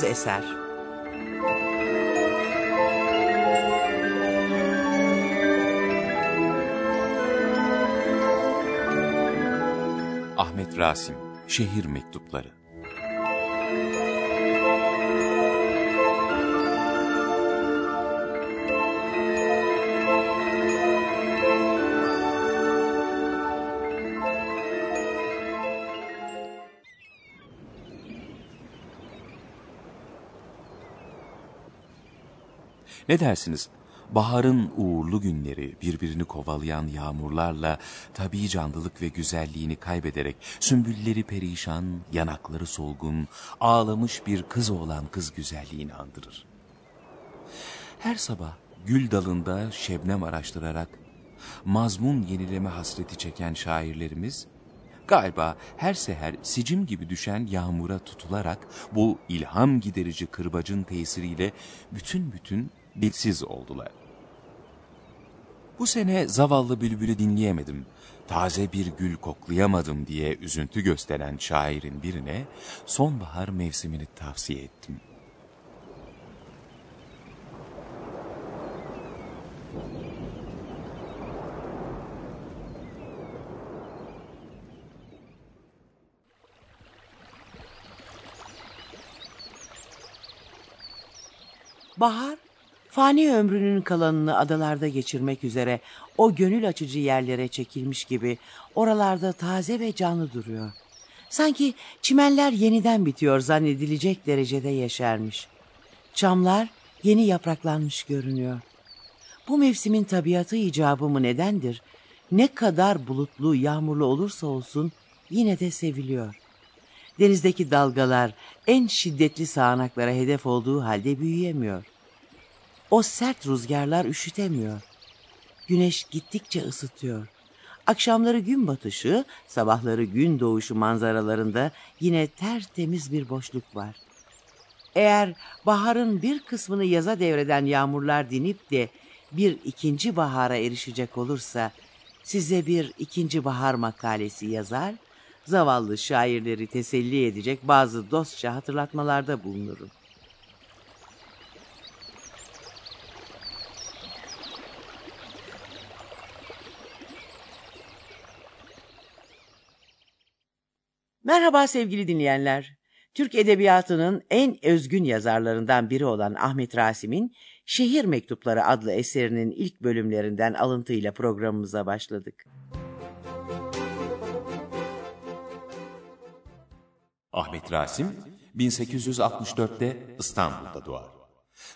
Bağımsız eser. Ahmet Rasim Şehir Mektupları Ne dersiniz? Baharın uğurlu günleri birbirini kovalayan yağmurlarla tabii canlılık ve güzelliğini kaybederek sümbülleri perişan, yanakları solgun, ağlamış bir kız olan kız güzelliğini andırır. Her sabah gül dalında şebnem araştırarak mazmun yenileme hasreti çeken şairlerimiz galiba her seher sicim gibi düşen yağmura tutularak bu ilham giderici kırbacın tesiriyle bütün bütün dilsiz oldular. Bu sene zavallı bülbülü dinleyemedim, taze bir gül koklayamadım diye üzüntü gösteren şairin birine sonbahar mevsimini tavsiye ettim. Bahar, fani ömrünün kalanını adalarda geçirmek üzere o gönül açıcı yerlere çekilmiş gibi oralarda taze ve canlı duruyor. Sanki çimenler yeniden bitiyor zannedilecek derecede yeşermiş. Çamlar yeni yapraklanmış görünüyor. Bu mevsimin tabiatı icabı mı nedendir? Ne kadar bulutlu, yağmurlu olursa olsun yine de seviliyor. Denizdeki dalgalar en şiddetli sağanaklara hedef olduğu halde büyüyemiyor. O sert rüzgarlar üşütemiyor. Güneş gittikçe ısıtıyor. Akşamları gün batışı, sabahları gün doğuşu manzaralarında yine tertemiz bir boşluk var. Eğer baharın bir kısmını yaza devreden yağmurlar dinip de bir ikinci bahara erişecek olursa size bir ikinci bahar makalesi yazar, zavallı şairleri teselli edecek bazı dostça hatırlatmalarda bulunurum. Merhaba sevgili dinleyenler. Türk Edebiyatı'nın en özgün yazarlarından biri olan Ahmet Rasim'in Şehir Mektupları adlı eserinin ilk bölümlerinden alıntıyla programımıza başladık. Ahmet Rasim 1864'te İstanbul'da doğar.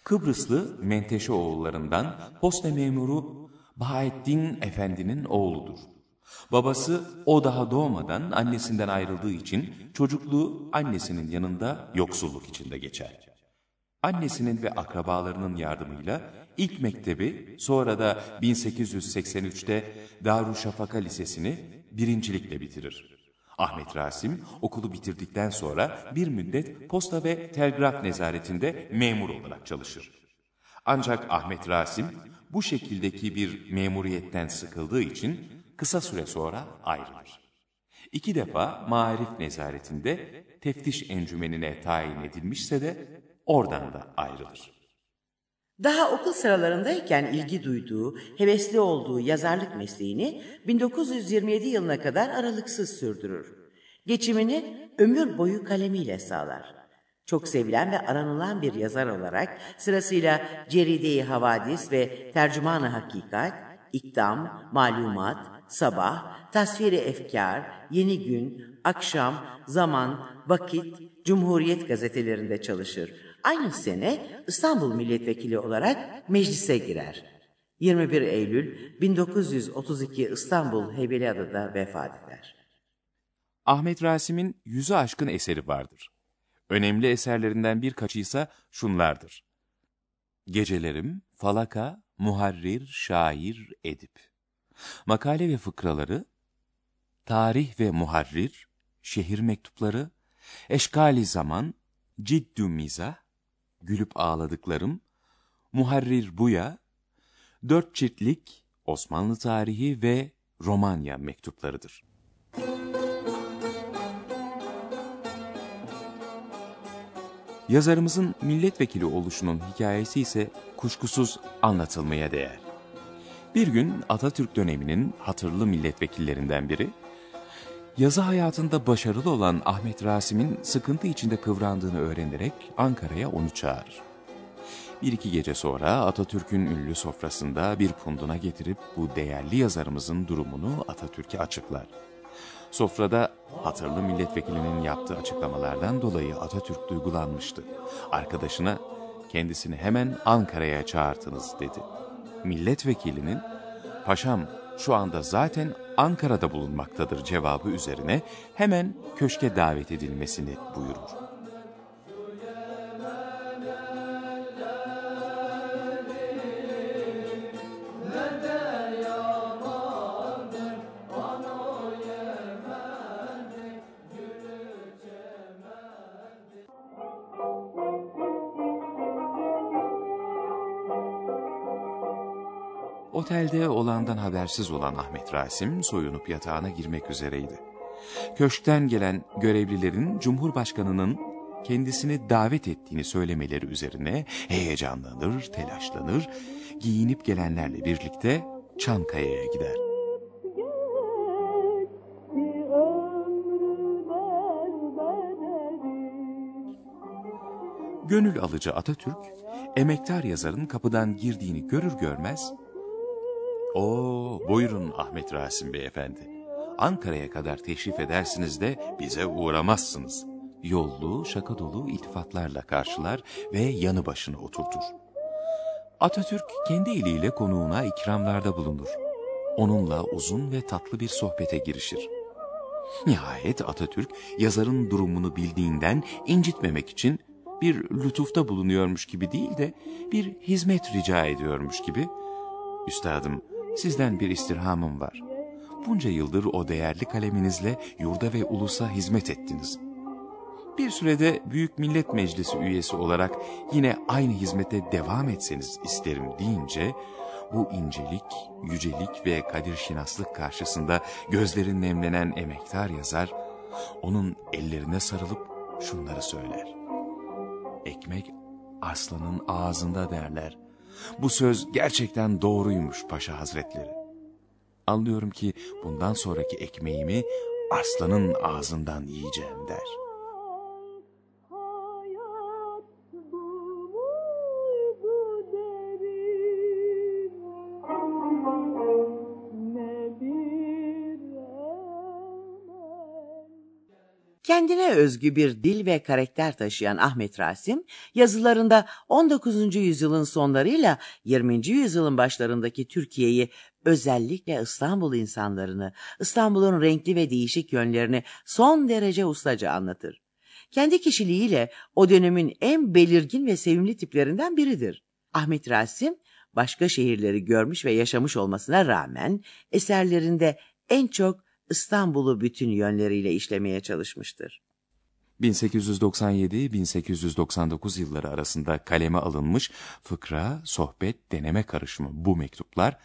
Kıbrıslı Menteşe oğullarından posta memuru Bahattin Efendi'nin oğludur. Babası o daha doğmadan annesinden ayrıldığı için çocukluğu annesinin yanında yoksulluk içinde geçer. Annesinin ve akrabalarının yardımıyla ilk mektebi sonra da 1883'te Darüşşafaka Lisesi'ni birincilikle bitirir. Ahmet Rasim okulu bitirdikten sonra bir müddet posta ve telgraf nezaretinde memur olarak çalışır. Ancak Ahmet Rasim bu şekildeki bir memuriyetten sıkıldığı için kısa süre sonra ayrılır. İki defa marif nezaretinde teftiş encümenine tayin edilmişse de oradan da ayrılır. Daha okul sıralarındayken ilgi duyduğu, hevesli olduğu yazarlık mesleğini 1927 yılına kadar aralıksız sürdürür. Geçimini ömür boyu kalemiyle sağlar. Çok sevilen ve aranılan bir yazar olarak sırasıyla Ceride-i Havadis ve Tercüman-ı Hakikat, İkdam, Malumat, Sabah, Tasviri Efkar, Yeni Gün, Akşam, Zaman, Vakit, Cumhuriyet gazetelerinde çalışır. Aynı sene İstanbul Milletvekili olarak meclise girer. 21 Eylül 1932 İstanbul Heybeliada'da vefat eder. Ahmet Rasim'in yüzü aşkın eseri vardır. Önemli eserlerinden birkaçı ise şunlardır. Gecelerim, Falaka, Muharrir, Şair, Edip. Makale ve fıkraları, Tarih ve Muharrir, Şehir Mektupları, Eşkali Zaman, Ciddü Mizah, Gülüp Ağladıklarım, Muharrir Buya, Dört Çiftlik, Osmanlı Tarihi ve Romanya mektuplarıdır. Yazarımızın milletvekili oluşunun hikayesi ise kuşkusuz anlatılmaya değer. Bir gün Atatürk döneminin hatırlı milletvekillerinden biri, yazı hayatında başarılı olan Ahmet Rasim'in sıkıntı içinde kıvrandığını öğrenerek Ankara'ya onu çağırır. Bir iki gece sonra Atatürk'ün ünlü sofrasında bir punduna getirip bu değerli yazarımızın durumunu Atatürk'e açıklar. Sofrada hatırlı milletvekilinin yaptığı açıklamalardan dolayı Atatürk duygulanmıştı. Arkadaşına kendisini hemen Ankara'ya çağırtınız dedi. Milletvekilinin paşam şu anda zaten Ankara'da bulunmaktadır cevabı üzerine hemen köşke davet edilmesini buyurur. Otelde olandan habersiz olan Ahmet Rasim soyunup yatağına girmek üzereydi. Köşkten gelen görevlilerin Cumhurbaşkanı'nın kendisini davet ettiğini söylemeleri üzerine heyecanlanır, telaşlanır, giyinip gelenlerle birlikte Çankaya'ya gider. Gönül alıcı Atatürk, emektar yazarın kapıdan girdiğini görür görmez Oo, buyurun Ahmet Rasim Beyefendi. Ankara'ya kadar teşrif edersiniz de bize uğramazsınız. Yollu, şaka dolu iltifatlarla karşılar ve yanı başına oturtur. Atatürk kendi eliyle konuğuna ikramlarda bulunur. Onunla uzun ve tatlı bir sohbete girişir. Nihayet Atatürk yazarın durumunu bildiğinden incitmemek için bir lütufta bulunuyormuş gibi değil de bir hizmet rica ediyormuş gibi Üstadım sizden bir istirhamım var. Bunca yıldır o değerli kaleminizle yurda ve ulusa hizmet ettiniz. Bir sürede Büyük Millet Meclisi üyesi olarak yine aynı hizmete devam etseniz isterim deyince, bu incelik, yücelik ve kadir şinaslık karşısında gözlerin nemlenen emektar yazar, onun ellerine sarılıp şunları söyler. Ekmek aslanın ağzında derler. Bu söz gerçekten doğruymuş Paşa Hazretleri. Anlıyorum ki bundan sonraki ekmeğimi aslanın ağzından yiyeceğim der.'' Kendine özgü bir dil ve karakter taşıyan Ahmet Rasim, yazılarında 19. yüzyılın sonlarıyla 20. yüzyılın başlarındaki Türkiye'yi özellikle İstanbul insanlarını, İstanbul'un renkli ve değişik yönlerini son derece ustaca anlatır. Kendi kişiliğiyle o dönemin en belirgin ve sevimli tiplerinden biridir. Ahmet Rasim, başka şehirleri görmüş ve yaşamış olmasına rağmen eserlerinde en çok İstanbul'u bütün yönleriyle işlemeye çalışmıştır. 1897-1899 yılları arasında kaleme alınmış fıkra, sohbet, deneme karışımı bu mektuplar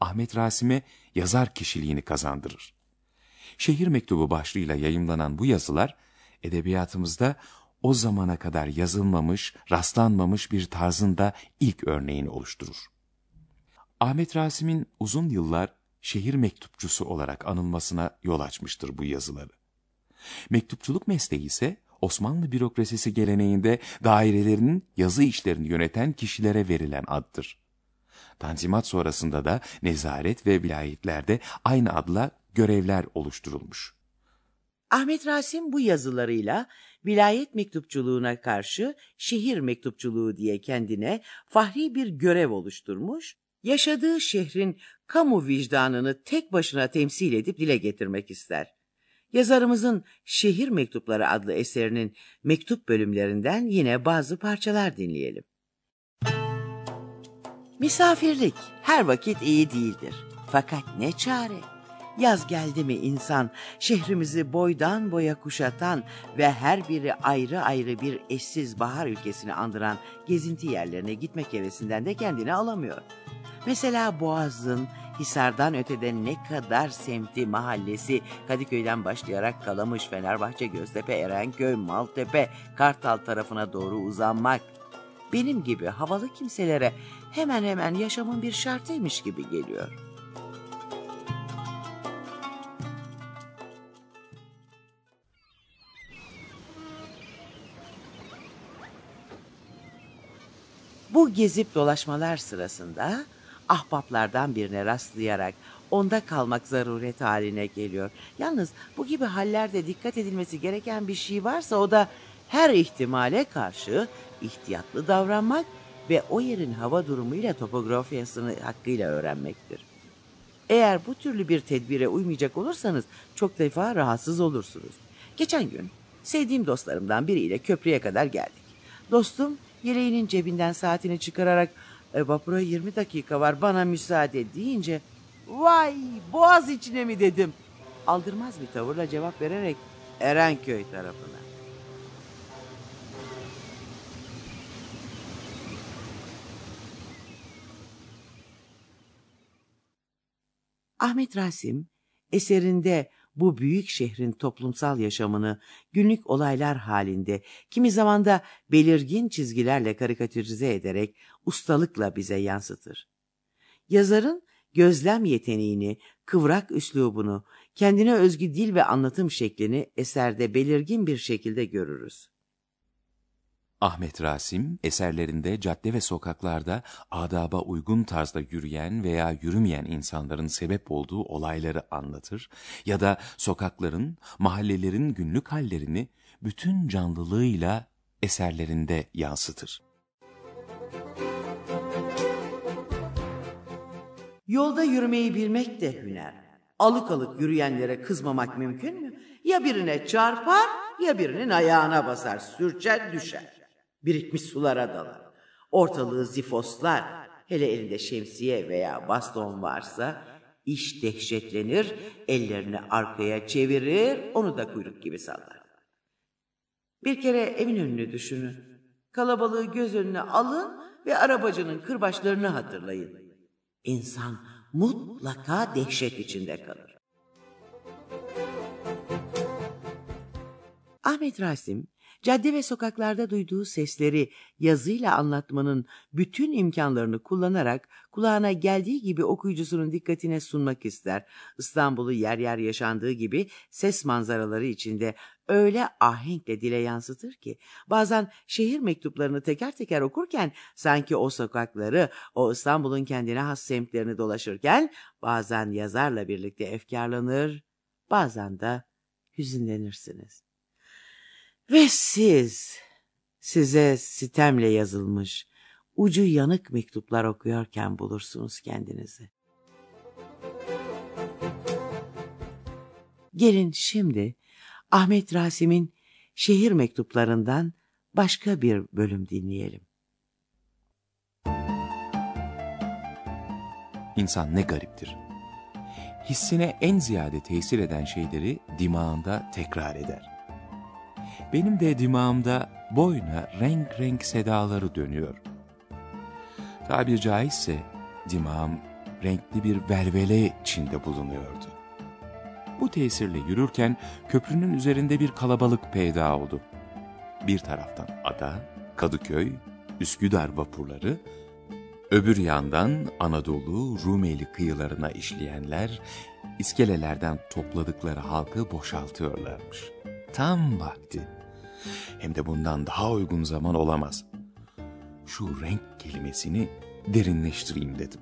Ahmet Rasim'e yazar kişiliğini kazandırır. Şehir Mektubu başlığıyla yayımlanan bu yazılar edebiyatımızda o zamana kadar yazılmamış, rastlanmamış bir tarzın da ilk örneğini oluşturur. Ahmet Rasim'in uzun yıllar şehir mektupçusu olarak anılmasına yol açmıştır bu yazıları. Mektupçuluk mesleği ise Osmanlı bürokrasisi geleneğinde dairelerinin yazı işlerini yöneten kişilere verilen addır. Tanzimat sonrasında da nezaret ve vilayetlerde aynı adla görevler oluşturulmuş. Ahmet Rasim bu yazılarıyla vilayet mektupçuluğuna karşı şehir mektupçuluğu diye kendine fahri bir görev oluşturmuş yaşadığı şehrin kamu vicdanını tek başına temsil edip dile getirmek ister. Yazarımızın Şehir Mektupları adlı eserinin mektup bölümlerinden yine bazı parçalar dinleyelim. Misafirlik her vakit iyi değildir. Fakat ne çare? Yaz geldi mi insan şehrimizi boydan boya kuşatan ve her biri ayrı ayrı bir eşsiz bahar ülkesini andıran gezinti yerlerine gitmek hevesinden de kendini alamıyor. Mesela Boğaz'ın Hisar'dan ötede ne kadar semti, mahallesi, Kadıköy'den başlayarak Kalamış, Fenerbahçe, Göztepe, Erenköy, Maltepe, Kartal tarafına doğru uzanmak. Benim gibi havalı kimselere hemen hemen yaşamın bir şartıymış gibi geliyor. Bu gezip dolaşmalar sırasında ahbaplardan birine rastlayarak onda kalmak zaruret haline geliyor. Yalnız bu gibi hallerde dikkat edilmesi gereken bir şey varsa o da her ihtimale karşı ihtiyatlı davranmak ve o yerin hava durumuyla topografyasını hakkıyla öğrenmektir. Eğer bu türlü bir tedbire uymayacak olursanız çok defa rahatsız olursunuz. Geçen gün sevdiğim dostlarımdan biriyle köprüye kadar geldik. Dostum yeleğinin cebinden saatini çıkararak e, vapura 20 dakika var bana müsaade deyince vay boğaz içine mi dedim. Aldırmaz bir tavırla cevap vererek Erenköy tarafına. Ahmet Rasim eserinde bu büyük şehrin toplumsal yaşamını günlük olaylar halinde kimi zaman da belirgin çizgilerle karikatürize ederek ustalıkla bize yansıtır. Yazarın gözlem yeteneğini, kıvrak üslubunu, kendine özgü dil ve anlatım şeklini eserde belirgin bir şekilde görürüz. Ahmet Rasim, eserlerinde cadde ve sokaklarda adaba uygun tarzda yürüyen veya yürümeyen insanların sebep olduğu olayları anlatır ya da sokakların, mahallelerin günlük hallerini bütün canlılığıyla eserlerinde yansıtır. Yolda yürümeyi bilmek de hüner. Alık alık yürüyenlere kızmamak mümkün mü? Ya birine çarpar ya birinin ayağına basar, sürçer düşer birikmiş sulara dalar. Ortalığı zifoslar, hele elinde şemsiye veya baston varsa iş dehşetlenir, ellerini arkaya çevirir, onu da kuyruk gibi sallar. Bir kere evin önünü düşünün. Kalabalığı göz önüne alın ve arabacının kırbaçlarını hatırlayın. İnsan mutlaka dehşet içinde kalır. Ahmet Rasim cadde ve sokaklarda duyduğu sesleri yazıyla anlatmanın bütün imkanlarını kullanarak kulağına geldiği gibi okuyucusunun dikkatine sunmak ister. İstanbul'u yer yer yaşandığı gibi ses manzaraları içinde öyle ahenkle dile yansıtır ki bazen şehir mektuplarını teker teker okurken sanki o sokakları, o İstanbul'un kendine has semtlerini dolaşırken bazen yazarla birlikte efkarlanır, bazen de hüzünlenirsiniz. Ve siz, size sitemle yazılmış, ucu yanık mektuplar okuyorken bulursunuz kendinizi. Gelin şimdi Ahmet Rasim'in şehir mektuplarından başka bir bölüm dinleyelim. İnsan ne gariptir. Hissine en ziyade tesir eden şeyleri dimağında tekrar eder. Benim de dimağımda boyuna renk renk sedaları dönüyor. Tabir caizse dimağım renkli bir velvele içinde bulunuyordu. Bu tesirle yürürken köprünün üzerinde bir kalabalık peyda oldu. Bir taraftan ada, Kadıköy, Üsküdar vapurları, öbür yandan Anadolu, Rumeli kıyılarına işleyenler, iskelelerden topladıkları halkı boşaltıyorlarmış. Tam vakti. Hem de bundan daha uygun zaman olamaz. Şu renk kelimesini derinleştireyim dedim.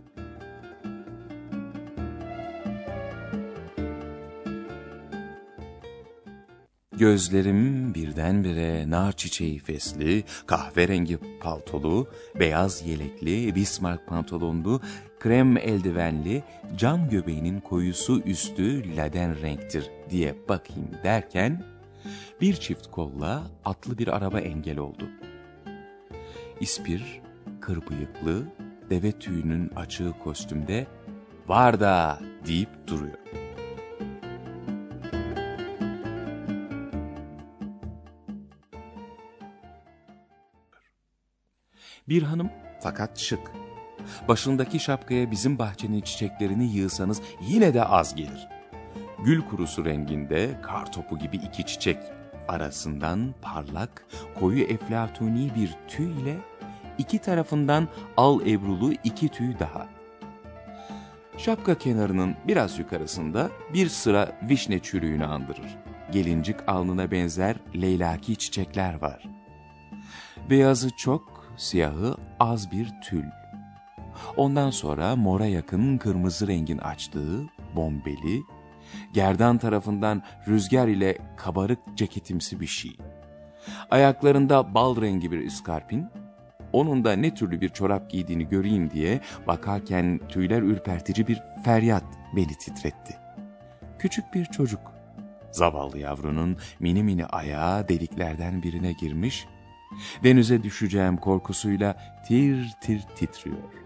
Gözlerim birdenbire nar çiçeği fesli, kahverengi paltolu, beyaz yelekli, Bismarck pantolonlu, krem eldivenli, cam göbeğinin koyusu üstü laden renktir diye bakayım derken bir çift kolla atlı bir araba engel oldu. İspir, kır bıyıklı, deve tüyünün açığı kostümde var da deyip duruyor. Bir hanım fakat şık. Başındaki şapkaya bizim bahçenin çiçeklerini yığsanız yine de az gelir. Gül kurusu renginde kar topu gibi iki çiçek arasından parlak, koyu eflatuni bir tüy ile iki tarafından al ebrulu iki tüy daha. Şapka kenarının biraz yukarısında bir sıra vişne çürüğünü andırır. Gelincik alnına benzer leylaki çiçekler var. Beyazı çok, siyahı az bir tül. Ondan sonra mora yakın kırmızı rengin açtığı bombeli, gerdan tarafından rüzgar ile kabarık ceketimsi bir şey. Ayaklarında bal rengi bir iskarpin, onun da ne türlü bir çorap giydiğini göreyim diye bakarken tüyler ürpertici bir feryat beni titretti. Küçük bir çocuk, zavallı yavrunun mini mini ayağı deliklerden birine girmiş, denize düşeceğim korkusuyla tir tir titriyor.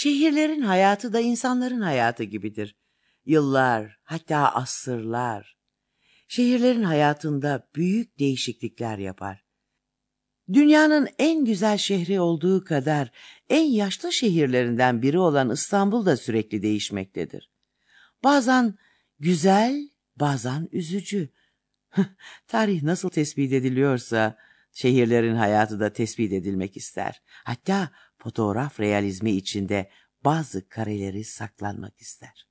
Şehirlerin hayatı da insanların hayatı gibidir. Yıllar, hatta asırlar. Şehirlerin hayatında büyük değişiklikler yapar. Dünyanın en güzel şehri olduğu kadar en yaşlı şehirlerinden biri olan İstanbul da sürekli değişmektedir. Bazen güzel, bazen üzücü. Tarih nasıl tespit ediliyorsa şehirlerin hayatı da tespit edilmek ister. Hatta fotoğraf realizmi içinde bazı kareleri saklanmak ister.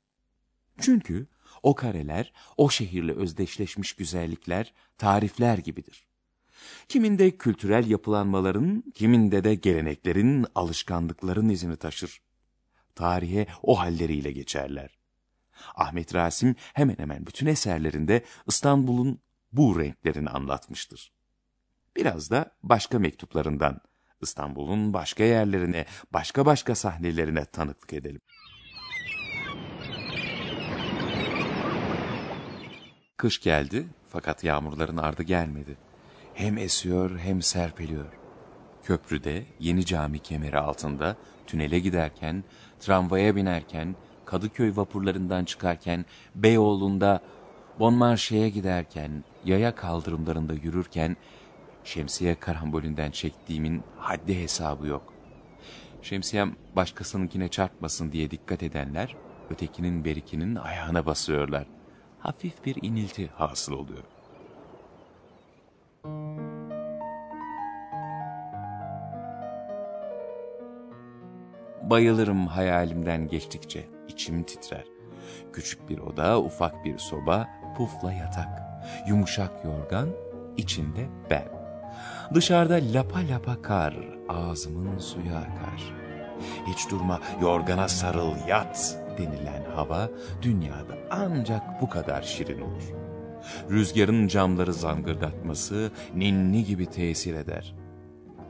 Çünkü o kareler, o şehirle özdeşleşmiş güzellikler, tarifler gibidir. Kiminde kültürel yapılanmaların, kiminde de geleneklerin, alışkanlıkların izini taşır. Tarihe o halleriyle geçerler. Ahmet Rasim hemen hemen bütün eserlerinde İstanbul'un bu renklerini anlatmıştır. Biraz da başka mektuplarından, İstanbul'un başka yerlerine, başka başka sahnelerine tanıklık edelim. Kış geldi fakat yağmurların ardı gelmedi. Hem esiyor hem serpeliyor. Köprüde yeni cami kemeri altında tünele giderken, tramvaya binerken, Kadıköy vapurlarından çıkarken, Beyoğlu'nda Bonmarşe'ye giderken, yaya kaldırımlarında yürürken şemsiye karambolünden çektiğimin haddi hesabı yok. Şemsiyem başkasınınkine çarpmasın diye dikkat edenler, ötekinin berikinin ayağına basıyorlar. Hafif bir inilti hasıl oluyor. Bayılırım hayalimden geçtikçe, içim titrer. Küçük bir oda, ufak bir soba, pufla yatak, yumuşak yorgan, içinde ben. Dışarıda lapa lapa kar, ağzımın suyu akar. Hiç durma yorgana sarıl yat denilen hava dünyada ancak bu kadar şirin olur. Rüzgarın camları zangırdatması ninni gibi tesir eder.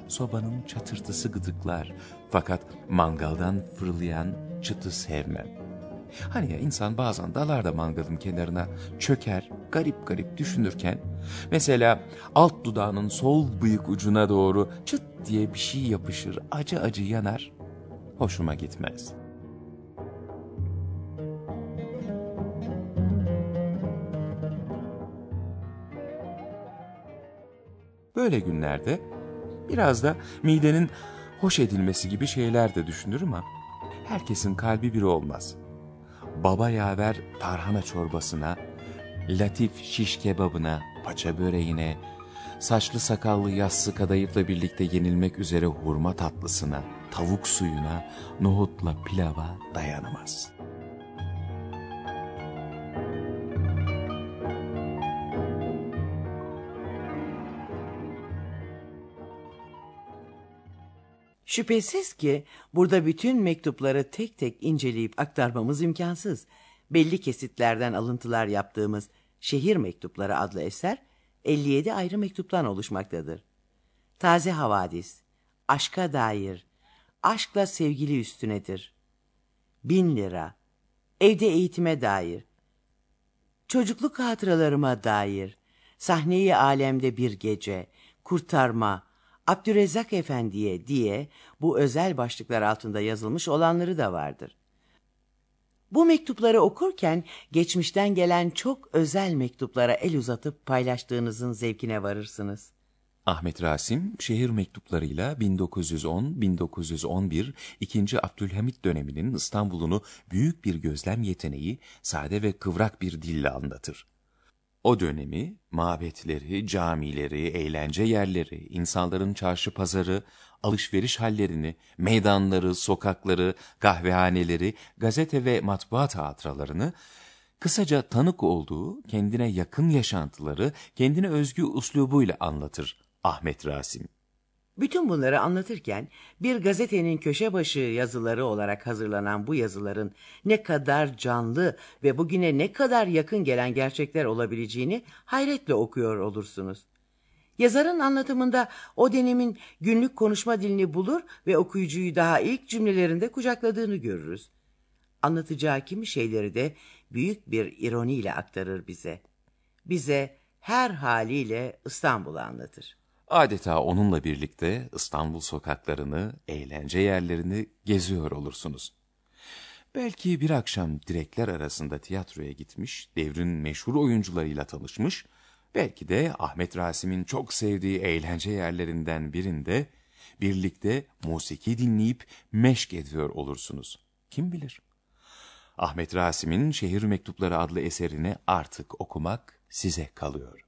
Sobanın çatırtısı gıdıklar fakat mangaldan fırlayan çıtı sevmem. Hani ya insan bazen dalar da mangalın kenarına çöker, garip garip düşünürken, mesela alt dudağının sol bıyık ucuna doğru çıt diye bir şey yapışır, acı acı yanar, hoşuma gitmez. Böyle günlerde biraz da midenin hoş edilmesi gibi şeyler de düşünürüm ama herkesin kalbi bir olmaz baba yaver tarhana çorbasına, latif şiş kebabına, paça böreğine, saçlı sakallı yassı kadayıfla birlikte yenilmek üzere hurma tatlısına, tavuk suyuna, nohutla pilava dayanamaz. Şüphesiz ki burada bütün mektupları tek tek inceleyip aktarmamız imkansız. Belli kesitlerden alıntılar yaptığımız Şehir Mektupları adlı eser 57 ayrı mektuptan oluşmaktadır. Taze havadis, aşka dair, aşkla sevgili üstünedir. Bin lira, evde eğitime dair, çocukluk hatıralarıma dair, sahneyi alemde bir gece, kurtarma, Abdürezzak Efendi'ye diye bu özel başlıklar altında yazılmış olanları da vardır. Bu mektupları okurken geçmişten gelen çok özel mektuplara el uzatıp paylaştığınızın zevkine varırsınız. Ahmet Rasim, şehir mektuplarıyla 1910-1911 2. Abdülhamit döneminin İstanbul'unu büyük bir gözlem yeteneği, sade ve kıvrak bir dille anlatır. O dönemi, mabetleri, camileri, eğlence yerleri, insanların çarşı pazarı, alışveriş hallerini, meydanları, sokakları, kahvehaneleri, gazete ve matbaa hatıralarını, kısaca tanık olduğu kendine yakın yaşantıları kendine özgü uslubuyla anlatır Ahmet Rasim. Bütün bunları anlatırken bir gazetenin köşe başı yazıları olarak hazırlanan bu yazıların ne kadar canlı ve bugüne ne kadar yakın gelen gerçekler olabileceğini hayretle okuyor olursunuz. Yazarın anlatımında o dönemin günlük konuşma dilini bulur ve okuyucuyu daha ilk cümlelerinde kucakladığını görürüz. Anlatacağı kimi şeyleri de büyük bir ironiyle aktarır bize. Bize her haliyle İstanbul'u anlatır. Adeta onunla birlikte İstanbul sokaklarını, eğlence yerlerini geziyor olursunuz. Belki bir akşam direkler arasında tiyatroya gitmiş, devrin meşhur oyuncularıyla tanışmış, belki de Ahmet Rasim'in çok sevdiği eğlence yerlerinden birinde birlikte musiki dinleyip meşk ediyor olursunuz. Kim bilir? Ahmet Rasim'in Şehir Mektupları adlı eserini artık okumak size kalıyor.